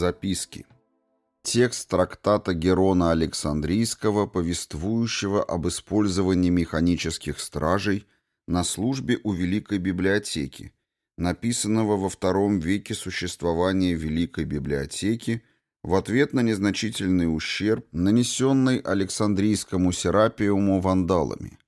Записки. Текст трактата Герона Александрийского, повествующего об использовании механических стражей на службе у Великой Библиотеки, написанного во втором веке существования Великой Библиотеки в ответ на незначительный ущерб, нанесенный Александрийскому серапиуму вандалами.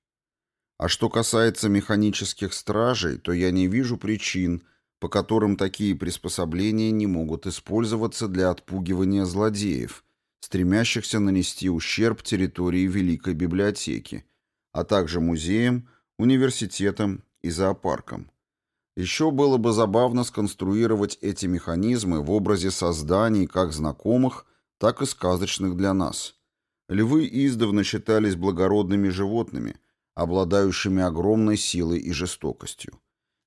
А что касается механических стражей, то я не вижу причин – по которым такие приспособления не могут использоваться для отпугивания злодеев, стремящихся нанести ущерб территории Великой библиотеки, а также музеям, университетам и зоопаркам. Еще было бы забавно сконструировать эти механизмы в образе созданий как знакомых, так и сказочных для нас. Львы издавна считались благородными животными, обладающими огромной силой и жестокостью.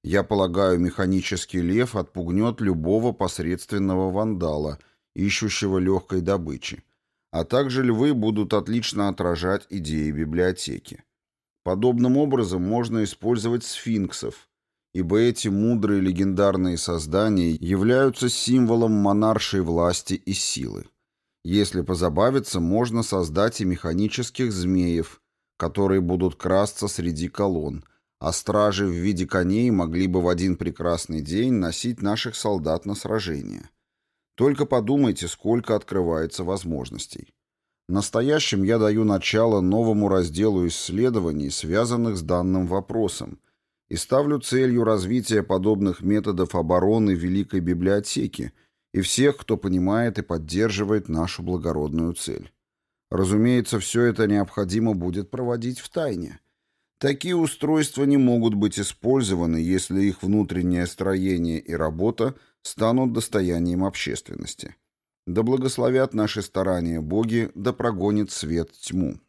Я полагаю, механический лев отпугнет любого посредственного вандала, ищущего легкой добычи. А также львы будут отлично отражать идеи библиотеки. Подобным образом можно использовать сфинксов, ибо эти мудрые легендарные создания являются символом монаршей власти и силы. Если позабавиться, можно создать и механических змеев, которые будут красться среди колонн, а стражи в виде коней могли бы в один прекрасный день носить наших солдат на сражение. Только подумайте, сколько открывается возможностей. Настоящим я даю начало новому разделу исследований, связанных с данным вопросом, и ставлю целью развития подобных методов обороны Великой Библиотеки и всех, кто понимает и поддерживает нашу благородную цель. Разумеется, все это необходимо будет проводить в тайне – Такие устройства не могут быть использованы, если их внутреннее строение и работа станут достоянием общественности. Да благословят наши старания боги, да прогонит свет тьму.